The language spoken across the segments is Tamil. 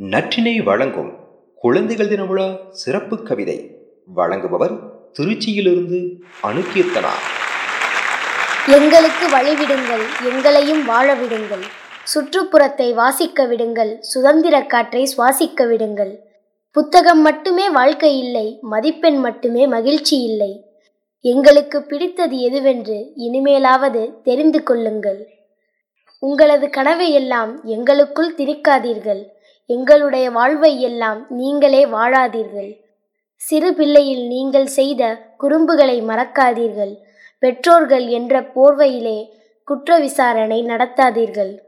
நற்றினை வழங்கும் குழந்தைகள் தின விழா சிறப்பு கவிதை வழங்குபவர் திருச்சியிலிருந்து அணுகீர்த்தனா. எங்களுக்கு வழிவிடுங்கள் எங்களையும் வாழ விடுங்கள் சுற்றுப்புறத்தை வாசிக்க விடுங்கள் சுதந்திர காற்றை சுவாசிக்க விடுங்கள். புத்தகம் மட்டுமே வாழ்க்கை இல்லை மதிப்பெண் மட்டுமே மகிழ்ச்சி இல்லை. எங்களுக்கு பிடித்தது எதுவென்று இனிமேலாவது தெரிந்து கொள்ளுங்கள். உங்களது கனவை எல்லாம் எங்களுக்குள் திணிக்காதீர்கள். எங்களுடைய வாழ்வை எல்லாம் நீங்களே வாழாதீர்கள். சிறு பிள்ளையில் நீங்கள் செய்த குறும்புகளை மறக்காதீர்கள். பெற்றோர்கள் என்ற போர்வையிலே குற்ற விசாரணை நடத்தாதீர்கள்.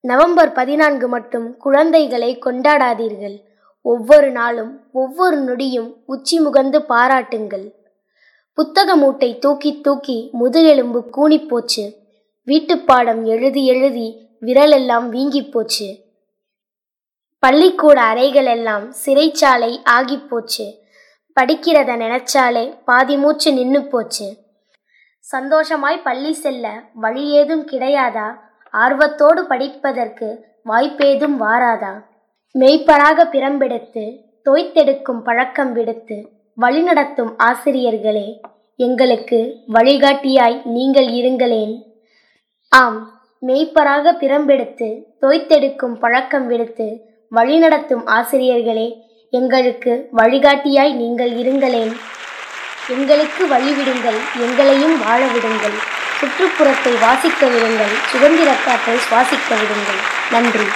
நவம்பர் பதினான்கு மட்டும் குழந்தைகளை கொண்டாடாதீர்கள். ஒவ்வொரு நாளும் ஒவ்வொரு நொடியும் உச்சி முகந்து பாராட்டுங்கள். புத்தக மூட்டை தூக்கி தூக்கி முதுகெலும்பு கூனிப் போச்சு. வீட்டுப்பாடம் எழுதி எழுதி விரலெல்லாம் வீங்கிப் போச்சு. பள்ளிக்கூட அறைகள் எல்லாம் சிறைச்சாலை ஆகிப் போச்சு. படிக்கிறத நினைச்சாலே பாதி மூச்சு நின்று போச்சு. சந்தோஷமாய் பள்ளி செல்ல வழி ஏதும் கிடையாதா? ஆர்வத்தோடு படிப்பதற்கு வாய்ப்பேதும் வாராதா? மெய்ப்பராக பிறம்பெடுத்து தோய்த்தெடுக்கும் பழக்கம் விடுத்து வழிநடத்தும் ஆசிரியர்களே எங்களுக்கு வழிகாட்டியாய் நீங்கள் இருங்களேன். ஆம் மெய்ப்பராக பிறம்பெடுத்து தோய்த்தெடுக்கும் பழக்கம் விடுத்து வழிநடத்தும் ஆசிரியர்களே எங்களுக்கு வழிகாட்டியாய் நீங்கள் இருங்களேன். எங்களுக்கு வழிவிடுங்கள் எங்களையும் வாழ விடுங்கள் சுற்றுப்புறத்தை வாசிக்க விடுங்கள் சுதந்திர காற்றை சுவாசிக்க விடுங்கள். நன்றி.